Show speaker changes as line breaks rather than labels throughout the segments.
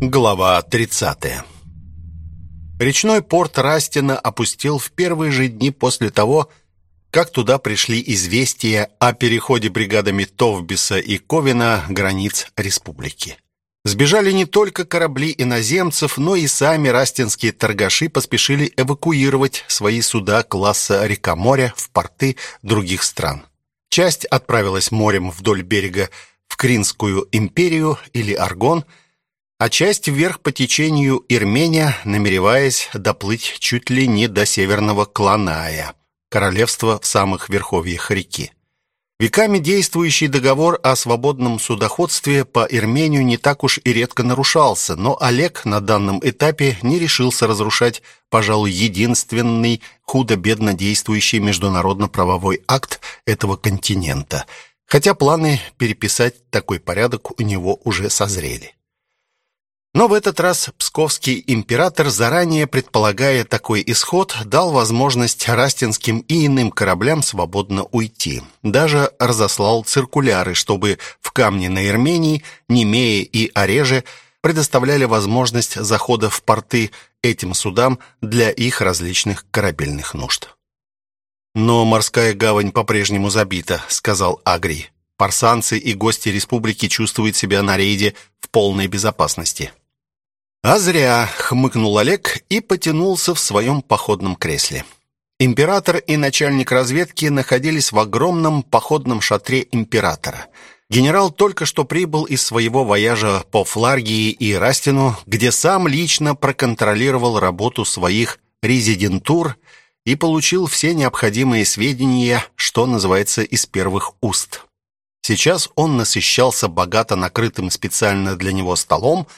Глава 30. Речной порт Растина опустил в первые же дни после того, как туда пришли известия о переходе бригадами Товбиса и Ковина границ республики. Сбежали не только корабли иноземцев, но и сами растинские торгаши поспешили эвакуировать свои суда класса река-моря в порты других стран. Часть отправилась морем вдоль берега в Кринскую империю или Аргон – а часть вверх по течению Ирмения, намереваясь доплыть чуть ли не до северного Кланая, королевства в самых верховьях реки. Веками действующий договор о свободном судоходстве по Ирмению не так уж и редко нарушался, но Олег на данном этапе не решился разрушать, пожалуй, единственный худо-бедно действующий международно-правовой акт этого континента, хотя планы переписать такой порядок у него уже созрели. Но в этот раз псковский император, заранее предполагая такой исход, дал возможность растинским и иным кораблям свободно уйти. Даже разослал циркуляры, чтобы в камне на Армении, Немее и Ореже предоставляли возможность захода в порты этим судам для их различных корабельных нужд. «Но морская гавань по-прежнему забита», — сказал Агрий. «Парсанцы и гости республики чувствуют себя на рейде в полной безопасности». «А зря!» — хмыкнул Олег и потянулся в своем походном кресле. Император и начальник разведки находились в огромном походном шатре императора. Генерал только что прибыл из своего вояжа по Фларгии и Растину, где сам лично проконтролировал работу своих резидентур и получил все необходимые сведения, что называется, из первых уст. Сейчас он насыщался богато накрытым специально для него столом,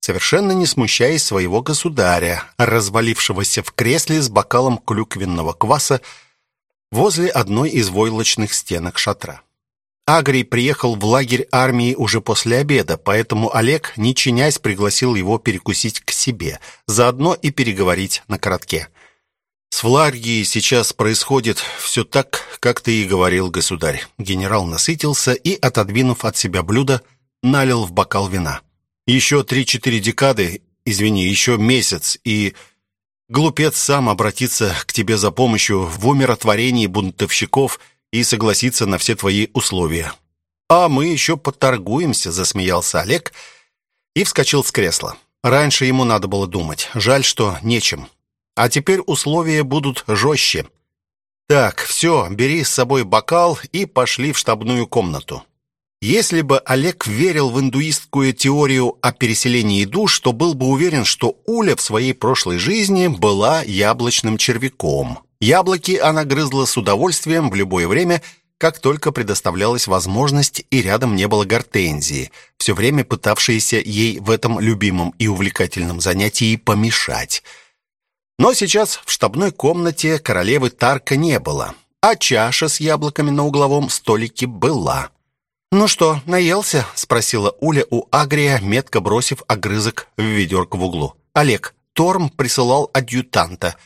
совершенно не смущаясь своего государя, развалившегося в кресле с бокалом клюквенного кваса возле одной из войлочных стенок шатра. Агрий приехал в лагерь армии уже после обеда, поэтому Олег, не чинясь, пригласил его перекусить к себе, заодно и переговорить на коротке. «С Фларгией сейчас происходит все так, как ты и говорил, государь». Генерал насытился и, отодвинув от себя блюдо, налил в бокал вина. Еще три-четыре декады, извини, еще месяц, и глупец сам обратится к тебе за помощью в умиротворении бунтовщиков и согласится на все твои условия. А мы еще поторгуемся, засмеялся Олег и вскочил с кресла. Раньше ему надо было думать. Жаль, что нечем. А теперь условия будут жестче. Так, все, бери с собой бокал и пошли в штабную комнату. Если бы Олег верил в индуистскую теорию о переселении душ, то был бы уверен, что Уля в своей прошлой жизни была яблочным червяком. Яблоки она грызла с удовольствием в любое время, как только предоставлялась возможность и рядом не было гортензии, все время пытавшейся ей в этом любимом и увлекательном занятии помешать. Но сейчас в штабной комнате королевы Тарка не было, а чаша с яблоками на угловом столике была. «Ну что, наелся?» — спросила Уля у Агрия, метко бросив огрызок в ведерко в углу. «Олег, Торм присылал адъютанта.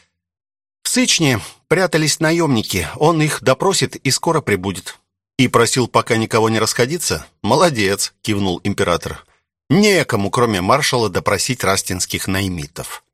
В Сычне прятались наемники. Он их допросит и скоро прибудет». «И просил пока никого не расходиться?» «Молодец!» — кивнул император. «Некому, кроме маршала, допросить растинских наймитов».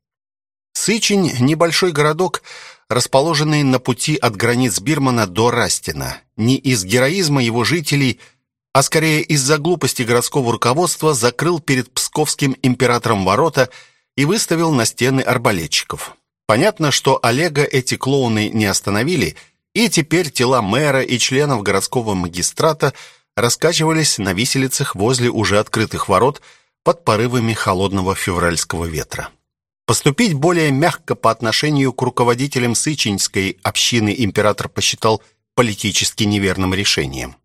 Сычень — небольшой городок, расположенный на пути от границ Бирмана до Растина. Не из героизма его жителей — а скорее из-за глупости городского руководства закрыл перед псковским императором ворота и выставил на стены арбалетчиков. Понятно, что Олега эти клоуны не остановили, и теперь тела мэра и членов городского магистрата раскачивались на виселицах возле уже открытых ворот под порывами холодного февральского ветра. Поступить более мягко по отношению к руководителям Сычинской общины император посчитал политически неверным решением.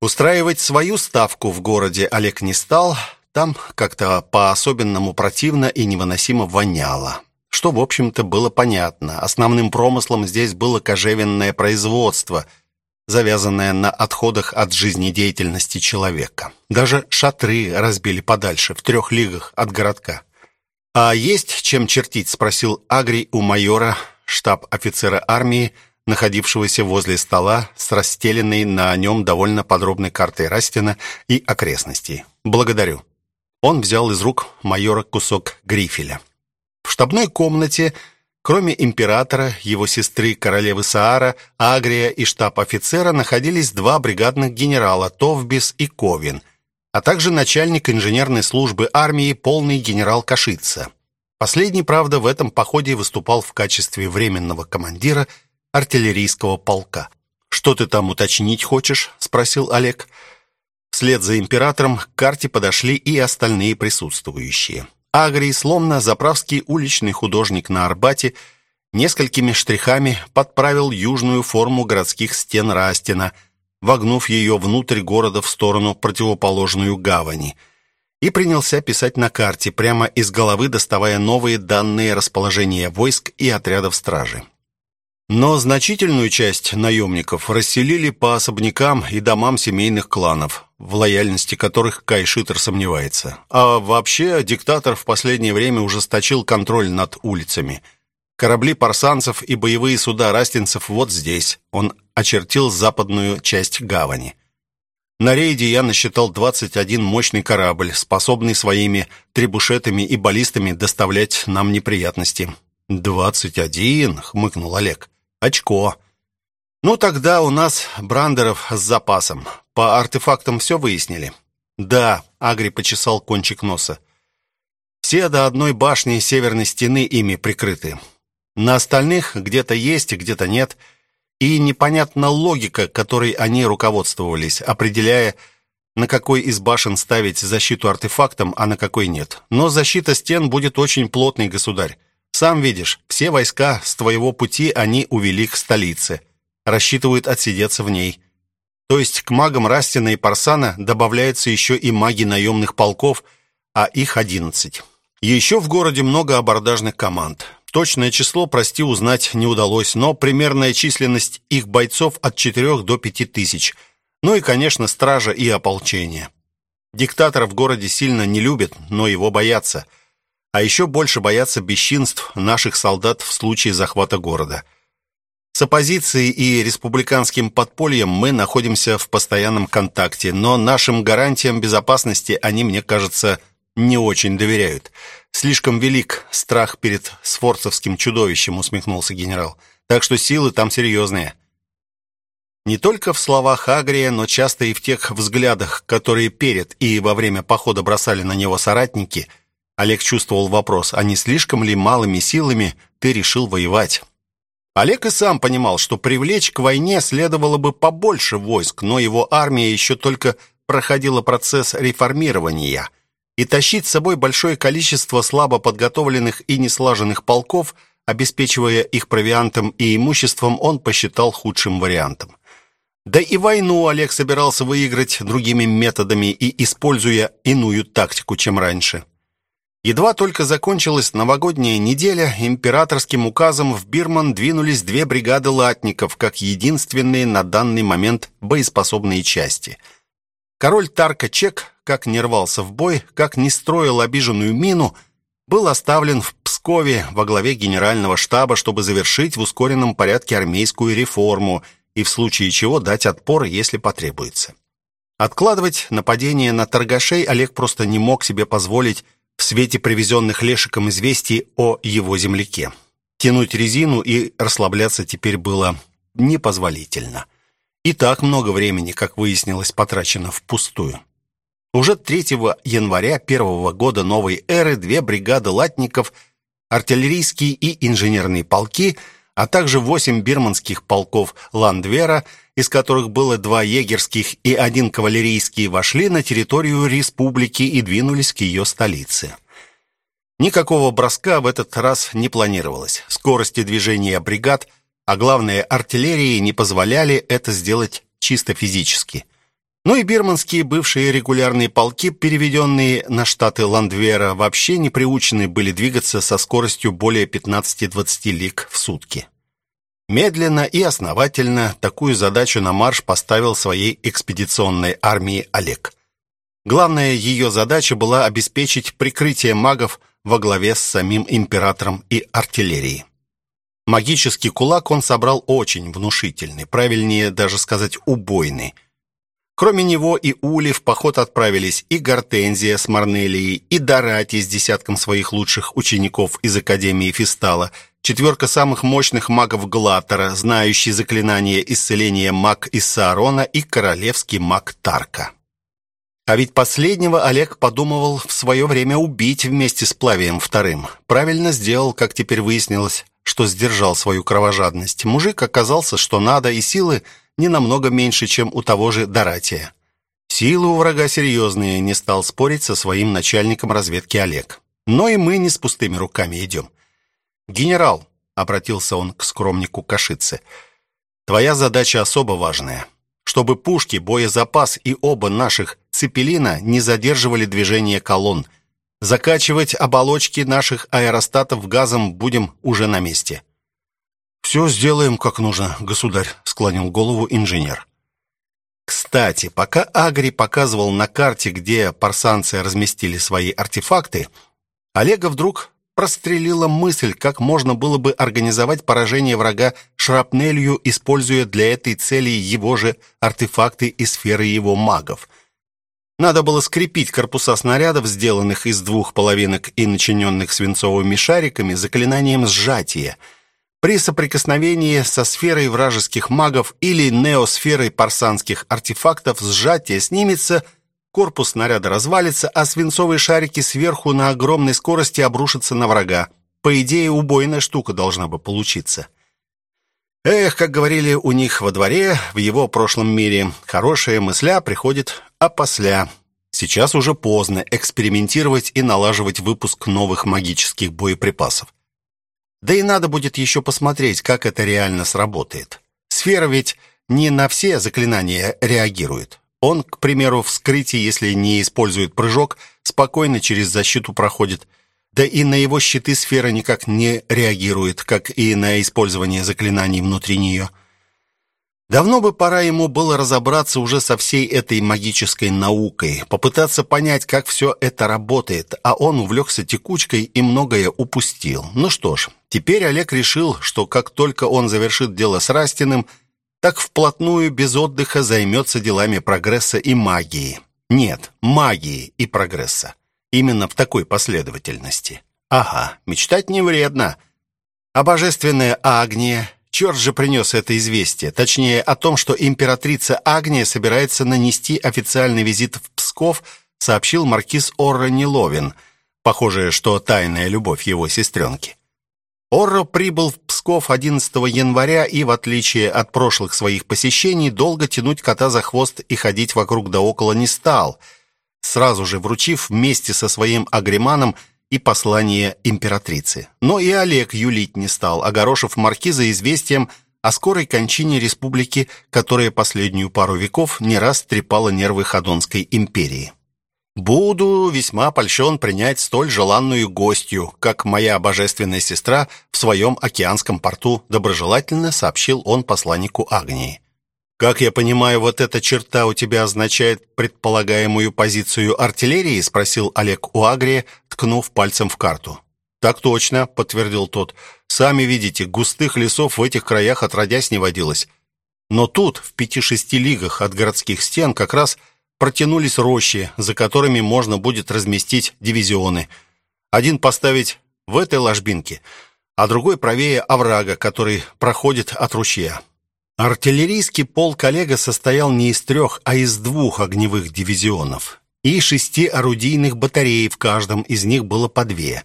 Устраивать свою ставку в городе Олег не стал, там как-то по-особенному противно и невыносимо воняло. Что, в общем-то, было понятно. Основным промыслом здесь было кожевенное производство, завязанное на отходах от жизнедеятельности человека. Даже шатры разбили подальше, в трех лигах от городка. «А есть чем чертить?» – спросил Агрий у майора, штаб-офицера армии, находившегося возле стола с расстеленной на нем довольно подробной картой Растина и окрестностей. «Благодарю». Он взял из рук майора кусок грифеля. В штабной комнате, кроме императора, его сестры королевы Саара, Агрия и штаб-офицера, находились два бригадных генерала Товбис и Ковин, а также начальник инженерной службы армии полный генерал Кашица. Последний, правда, в этом походе выступал в качестве временного командира артиллерийского полка. «Что ты там уточнить хочешь?» — спросил Олег. Вслед за императором к карте подошли и остальные присутствующие. Агрий, словно заправский уличный художник на Арбате, несколькими штрихами подправил южную форму городских стен Растина, вогнув ее внутрь города в сторону противоположную гавани, и принялся писать на карте, прямо из головы доставая новые данные расположения войск и отрядов стражи. Но значительную часть наемников расселили по особнякам и домам семейных кланов, в лояльности которых Кай Шитер сомневается. А вообще, диктатор в последнее время ужесточил контроль над улицами. Корабли парсанцев и боевые суда растинцев вот здесь. Он очертил западную часть гавани. На рейде я насчитал 21 мощный корабль, способный своими требушетами и баллистами доставлять нам неприятности. «Двадцать один?» — хмыкнул Олег. Очко. Ну, тогда у нас брандеров с запасом. По артефактам все выяснили. Да, Агри почесал кончик носа. Все до одной башни северной стены ими прикрыты. На остальных где-то есть, где-то нет. И непонятна логика, которой они руководствовались, определяя, на какой из башен ставить защиту артефактом, а на какой нет. Но защита стен будет очень плотной, государь. Сам видишь, все войска с твоего пути они увели к столице. Рассчитывают отсидеться в ней. То есть к магам Растина и Парсана добавляются еще и маги наемных полков, а их одиннадцать. Еще в городе много абордажных команд. Точное число, прости, узнать не удалось, но примерная численность их бойцов от четырех до пяти тысяч. Ну и, конечно, стража и ополчение. Диктатора в городе сильно не любят, но его боятся – а еще больше боятся бесчинств наших солдат в случае захвата города. С оппозицией и республиканским подпольем мы находимся в постоянном контакте, но нашим гарантиям безопасности они, мне кажется, не очень доверяют. Слишком велик страх перед сфорцевским чудовищем, усмехнулся генерал. Так что силы там серьезные. Не только в словах Агрия, но часто и в тех взглядах, которые перед и во время похода бросали на него соратники – Олег чувствовал вопрос, а не слишком ли малыми силами ты решил воевать? Олег и сам понимал, что привлечь к войне следовало бы побольше войск, но его армия еще только проходила процесс реформирования, и тащить с собой большое количество слабо подготовленных и неслаженных полков, обеспечивая их провиантом и имуществом, он посчитал худшим вариантом. Да и войну Олег собирался выиграть другими методами и используя иную тактику, чем раньше. Едва только закончилась новогодняя неделя, императорским указом в Бирман двинулись две бригады латников, как единственные на данный момент боеспособные части. Король Тарка Чек, как не рвался в бой, как не строил обиженную мину, был оставлен в Пскове во главе генерального штаба, чтобы завершить в ускоренном порядке армейскую реформу и в случае чего дать отпор, если потребуется. Откладывать нападение на торгашей Олег просто не мог себе позволить, в свете привезенных Лешиком известий о его земляке. Тянуть резину и расслабляться теперь было непозволительно. И так много времени, как выяснилось, потрачено впустую. Уже 3 января первого года новой эры две бригады латников, артиллерийские и инженерные полки, а также восемь бирманских полков Ландвера – из которых было два егерских и один кавалерийский, вошли на территорию республики и двинулись к ее столице. Никакого броска в этот раз не планировалось. Скорости движения бригад, а главное артиллерии, не позволяли это сделать чисто физически. Ну и бирманские бывшие регулярные полки, переведенные на штаты Ландвера, вообще не приучены были двигаться со скоростью более 15-20 лиг в сутки. Медленно и основательно такую задачу на марш поставил своей экспедиционной армии Олег. Главная ее задача была обеспечить прикрытие магов во главе с самим императором и артиллерией. Магический кулак он собрал очень внушительный, правильнее даже сказать убойный. Кроме него и Ули в поход отправились и Гортензия с Марнелией, и Дорати с десятком своих лучших учеников из Академии Фистала, четверка самых мощных магов Глаттера, знающий заклинание исцеления маг Иссаарона и королевский маг Тарка. А ведь последнего Олег подумывал в свое время убить вместе с Плавием вторым. Правильно сделал, как теперь выяснилось, что сдержал свою кровожадность. Мужик оказался, что надо, и силы не намного меньше, чем у того же Доратия. Силы у врага серьезные, не стал спорить со своим начальником разведки Олег. Но и мы не с пустыми руками идем. «Генерал», — обратился он к скромнику Кашице, — «твоя задача особо важная. Чтобы пушки, боезапас и оба наших цепелина не задерживали движение колонн. Закачивать оболочки наших аэростатов газом будем уже на месте». «Все сделаем, как нужно, государь», — склонил голову инженер. Кстати, пока Агри показывал на карте, где парсанцы разместили свои артефакты, Олега вдруг прострелила мысль, как можно было бы организовать поражение врага шрапнелью, используя для этой цели его же артефакты и сферы его магов. Надо было скрепить корпуса снарядов, сделанных из двух половинок и начиненных свинцовыми шариками, заклинанием сжатия — при соприкосновении со сферой вражеских магов или неосферой парсанских артефактов сжатие снимется, корпус снаряда развалится, а свинцовые шарики сверху на огромной скорости обрушатся на врага. По идее, убойная штука должна бы получиться. Эх, как говорили у них во дворе, в его прошлом мире, хорошая мысля приходит опосля. Сейчас уже поздно экспериментировать и налаживать выпуск новых магических боеприпасов. Да и надо будет еще посмотреть, как это реально сработает. Сфера ведь не на все заклинания реагирует. Он, к примеру, вскрытие, если не использует прыжок, спокойно через защиту проходит. Да и на его щиты сфера никак не реагирует, как и на использование заклинаний внутри нее. Давно бы пора ему было разобраться уже со всей этой магической наукой, попытаться понять, как все это работает, а он увлекся текучкой и многое упустил. Ну что ж, теперь Олег решил, что как только он завершит дело с Растиным, так вплотную без отдыха займется делами прогресса и магии. Нет, магии и прогресса. Именно в такой последовательности. Ага, мечтать не вредно. А божественная Агния Черт же принес это известие, точнее о том, что императрица Агния собирается нанести официальный визит в Псков, сообщил маркиз Орро Неловин. Похоже, что тайная любовь его сестренки. Орро прибыл в Псков 11 января и, в отличие от прошлых своих посещений, долго тянуть кота за хвост и ходить вокруг да около не стал, сразу же вручив вместе со своим агреманом и послание императрицы. Но и Олег юлить не стал, огорошив маркиза известием о скорой кончине республики, которая последнюю пару веков не раз трепала нервы Ходонской империи. «Буду весьма польщен принять столь желанную гостью, как моя божественная сестра в своем океанском порту», доброжелательно сообщил он посланнику Агнии. «Как я понимаю, вот эта черта у тебя означает предполагаемую позицию артиллерии?» спросил Олег у Агрия, ткнув пальцем в карту. «Так точно», — подтвердил тот. «Сами видите, густых лесов в этих краях отродясь не водилось. Но тут, в пяти-шести лигах от городских стен, как раз протянулись рощи, за которыми можно будет разместить дивизионы. Один поставить в этой ложбинке, а другой правее оврага, который проходит от ручья. Артиллерийский полк Олега состоял не из трех, а из двух огневых дивизионов и шести орудийных батарей, в каждом из них было по две.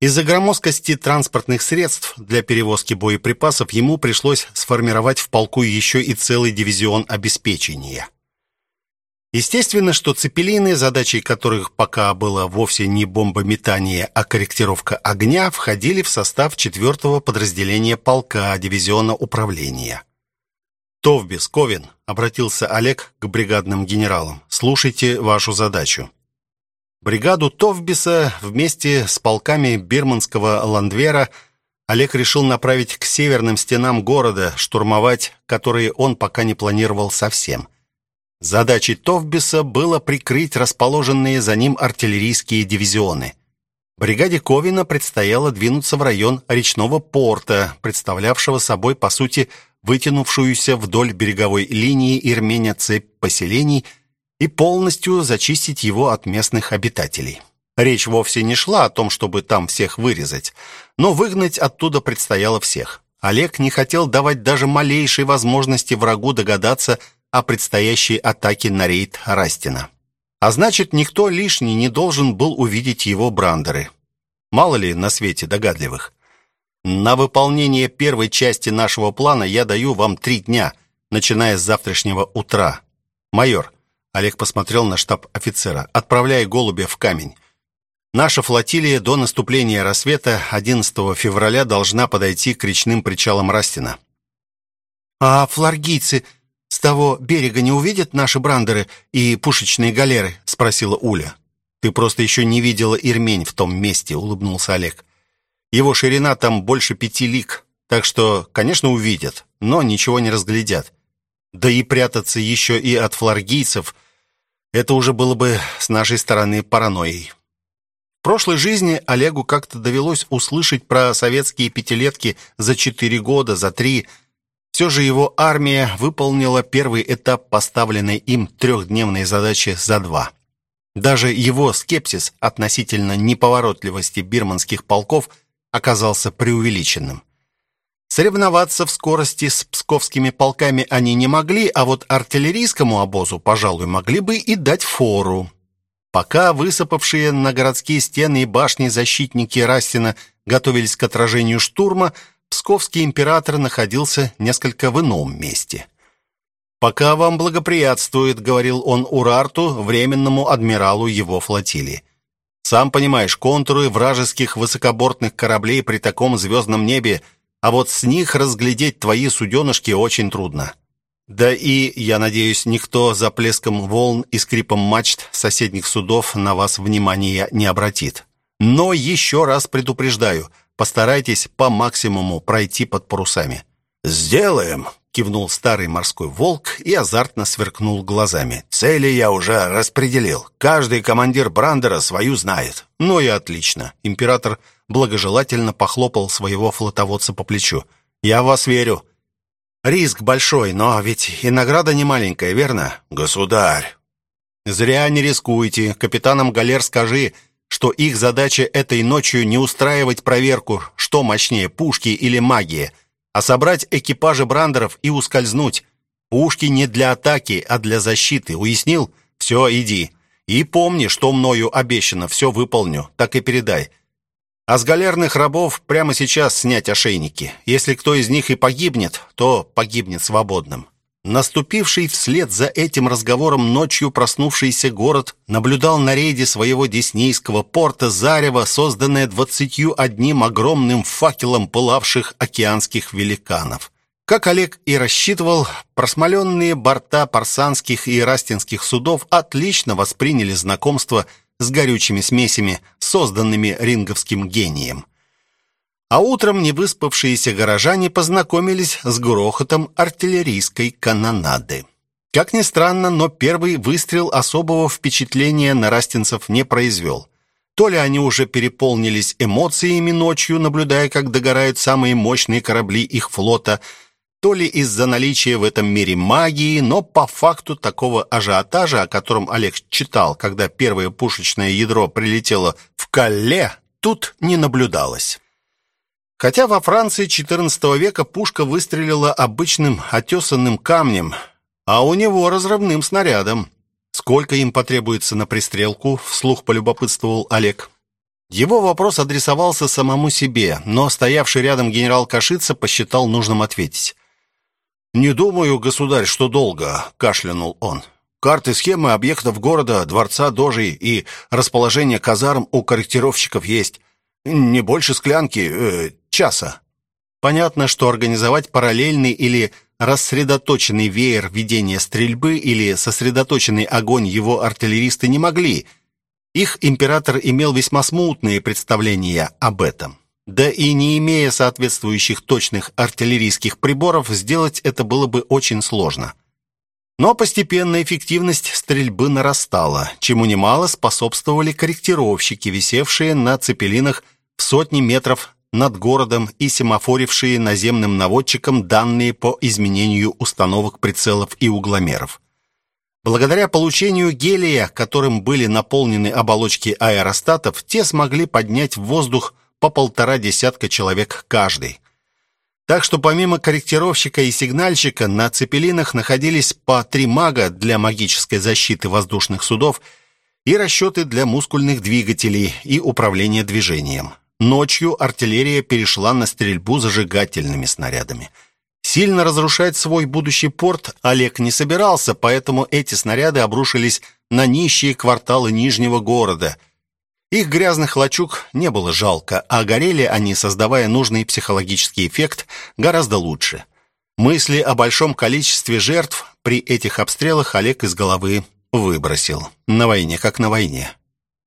Из-за громоздкости транспортных средств для перевозки боеприпасов ему пришлось сформировать в полку еще и целый дивизион обеспечения. Естественно, что цепелины, задачей которых пока было вовсе не бомбометание, а корректировка огня, входили в состав четвертого подразделения полка дивизиона управления. «Товбис, Ковин», — обратился Олег к бригадным генералам, — «слушайте вашу задачу». Бригаду Товбиса вместе с полками бирманского ландвера Олег решил направить к северным стенам города, штурмовать которые он пока не планировал совсем — Задачей Товбиса было прикрыть расположенные за ним артиллерийские дивизионы. Бригаде Ковина предстояло двинуться в район речного порта, представлявшего собой, по сути, вытянувшуюся вдоль береговой линии Ирмения цепь поселений и полностью зачистить его от местных обитателей. Речь вовсе не шла о том, чтобы там всех вырезать, но выгнать оттуда предстояло всех. Олег не хотел давать даже малейшей возможности врагу догадаться о предстоящей атаке на рейд Растина. А значит, никто лишний не должен был увидеть его брандеры. Мало ли на свете догадливых. На выполнение первой части нашего плана я даю вам три дня, начиная с завтрашнего утра. Майор, Олег посмотрел на штаб офицера, отправляй голубя в камень. Наша флотилия до наступления рассвета 11 февраля должна подойти к речным причалам Растина.
А флоргийцы с того берега не увидят наши брандеры и пушечные галеры, спросила Уля.
Ты просто еще не видела Ирмень в том месте, улыбнулся Олег. Его ширина там больше пяти лиг, так что, конечно, увидят, но ничего не разглядят. Да и прятаться еще и от флоргийцев это уже было бы с нашей стороны паранойей. В прошлой жизни Олегу как-то довелось услышать про советские пятилетки за четыре года, за три. Все же его армия выполнила первый этап поставленной им трехдневной задачи за два. Даже его скепсис относительно неповоротливости бирманских полков оказался преувеличенным. Соревноваться в скорости с псковскими полками они не могли, а вот артиллерийскому обозу, пожалуй, могли бы и дать фору. Пока высыпавшие на городские стены и башни защитники Растина готовились к отражению штурма, псковский император находился несколько в ином месте. «Пока вам благоприятствует», — говорил он Урарту, временному адмиралу его флотилии. «Сам понимаешь, контуры вражеских высокобортных кораблей при таком звездном небе, а вот с них разглядеть твои суденышки очень трудно. Да и, я надеюсь, никто за плеском волн и скрипом мачт соседних судов на вас внимания не обратит. Но еще раз предупреждаю, постарайтесь по максимуму пройти под парусами.
Сделаем, кивнул старый морской волк и азартно сверкнул глазами. Цели я уже распределил. Каждый командир Брандера свою знает.
Ну и отлично. Император благожелательно похлопал своего флотоводца по плечу. Я в вас верю. Риск большой, но ведь и награда не маленькая, верно?
Государь.
Зря не рискуйте. Капитанам галер скажи, что их задача этой ночью не устраивать проверку, что мощнее, пушки или магия, а собрать экипажи брандеров и ускользнуть. Пушки не для атаки, а для защиты. Уяснил? Все, иди. И помни, что мною обещано, все выполню. Так и передай. А с галерных рабов прямо сейчас снять ошейники. Если кто из них и погибнет, то погибнет свободным. Наступивший вслед за этим разговором ночью проснувшийся город наблюдал на рейде своего деснейского порта зарево, созданное двадцатью одним огромным факелом пылавших океанских великанов. Как Олег и рассчитывал, просмоленные борта парсанских и растинских судов отлично восприняли знакомство с горючими смесями, созданными ринговским гением. А утром невыспавшиеся горожане познакомились с грохотом артиллерийской канонады. Как ни странно, но первый выстрел особого впечатления на растинцев не произвел. То ли они уже переполнились эмоциями ночью, наблюдая, как догорают самые мощные корабли их флота – то ли из-за наличия в этом мире магии, но по факту такого ажиотажа, о котором Олег читал, когда первое пушечное ядро прилетело в Калле, тут не наблюдалось. Хотя во Франции XIV века пушка выстрелила обычным отесанным камнем, а у него разрывным снарядом. Сколько им потребуется на пристрелку, вслух полюбопытствовал Олег. Его вопрос адресовался самому себе, но стоявший рядом генерал Кашица посчитал нужным ответить. «Не думаю, государь, что долго», — кашлянул он. «Карты схемы объектов города, дворца, дожей и расположение казарм у корректировщиков есть. Не больше склянки, э, часа». Понятно, что организовать параллельный или рассредоточенный веер ведения стрельбы или сосредоточенный огонь его артиллеристы не могли. Их император имел весьма смутные представления об этом. Да и не имея соответствующих точных артиллерийских приборов, сделать это было бы очень сложно. Но постепенно эффективность стрельбы нарастала, чему немало способствовали корректировщики, висевшие на цепелинах в сотни метров над городом и семафорившие наземным наводчикам данные по изменению установок прицелов и угломеров. Благодаря получению гелия, которым были наполнены оболочки аэростатов, те смогли поднять в воздух по полтора десятка человек каждый. Так что помимо корректировщика и сигнальщика на цепелинах находились по три мага для магической защиты воздушных судов и расчеты для мускульных двигателей и управления движением. Ночью артиллерия перешла на стрельбу зажигательными снарядами – Сильно разрушать свой будущий порт Олег не собирался, поэтому эти снаряды обрушились на нищие кварталы Нижнего города. Их грязных лачуг не было жалко, а горели они, создавая нужный психологический эффект, гораздо лучше. Мысли о большом количестве жертв при этих обстрелах Олег из головы выбросил. На войне как на войне.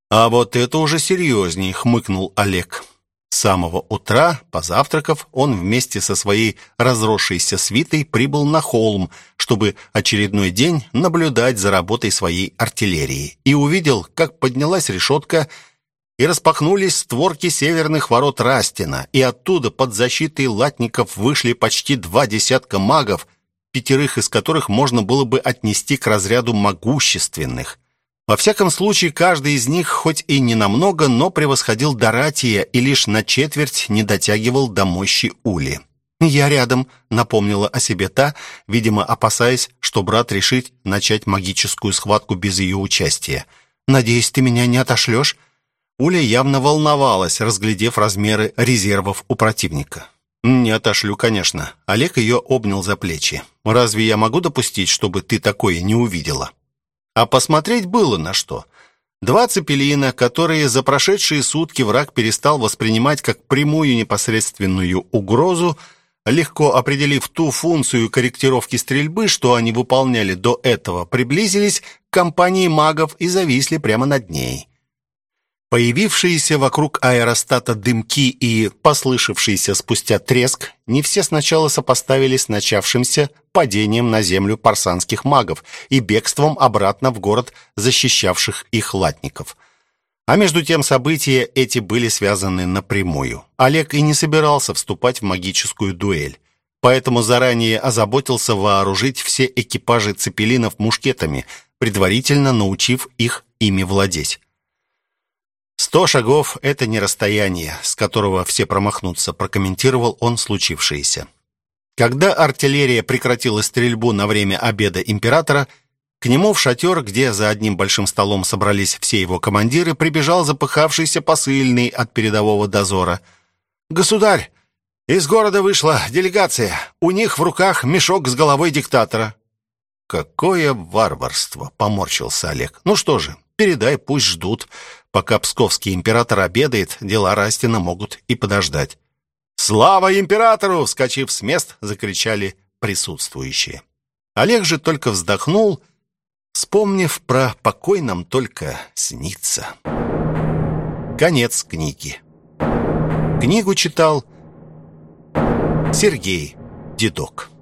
«А вот это уже серьезней», — хмыкнул Олег. С самого утра, позавтракав, он вместе со своей разросшейся свитой прибыл на холм, чтобы очередной день наблюдать за работой своей артиллерии, и увидел, как поднялась решетка и распахнулись створки северных ворот Растина, и оттуда под защитой латников вышли почти два десятка магов, пятерых из которых можно было бы отнести к разряду могущественных. Во всяком случае, каждый из них, хоть и не намного, но превосходил Доратия и лишь на четверть не дотягивал до мощи Ули. «Я рядом», — напомнила о себе та, видимо, опасаясь, что брат решит начать магическую схватку без ее участия. «Надеюсь, ты меня не отошлешь?» Уля явно волновалась, разглядев размеры резервов у противника. «Не отошлю, конечно». Олег ее обнял за плечи. «Разве я могу допустить, чтобы ты такое не увидела?» А посмотреть было на что. Два цепелина, которые за прошедшие сутки враг перестал воспринимать как прямую непосредственную угрозу, легко определив ту функцию корректировки стрельбы, что они выполняли до этого, приблизились к компании магов и зависли прямо над ней. Появившиеся вокруг аэростата дымки и послышавшийся спустя треск не все сначала сопоставили с начавшимся падением на землю парсанских магов и бегством обратно в город защищавших их латников. А между тем события эти были связаны напрямую. Олег и не собирался вступать в магическую дуэль, поэтому заранее озаботился вооружить все экипажи цепелинов мушкетами, предварительно научив их ими владеть. «Сто шагов — это не расстояние, с которого все промахнутся», прокомментировал он случившееся. Когда артиллерия прекратила стрельбу на время обеда императора, к нему в шатер, где за одним большим столом собрались все его командиры, прибежал запыхавшийся посыльный от передового дозора. «Государь, из города вышла делегация. У них в руках мешок с головой диктатора». «Какое варварство!» — поморщился Олег. «Ну что же, передай, пусть ждут. Пока псковский император обедает, дела Растина могут и подождать. «Слава императору!» — вскочив с мест, закричали присутствующие. Олег же только вздохнул, вспомнив про «покой нам только снится». Конец книги. Книгу читал Сергей Дедок.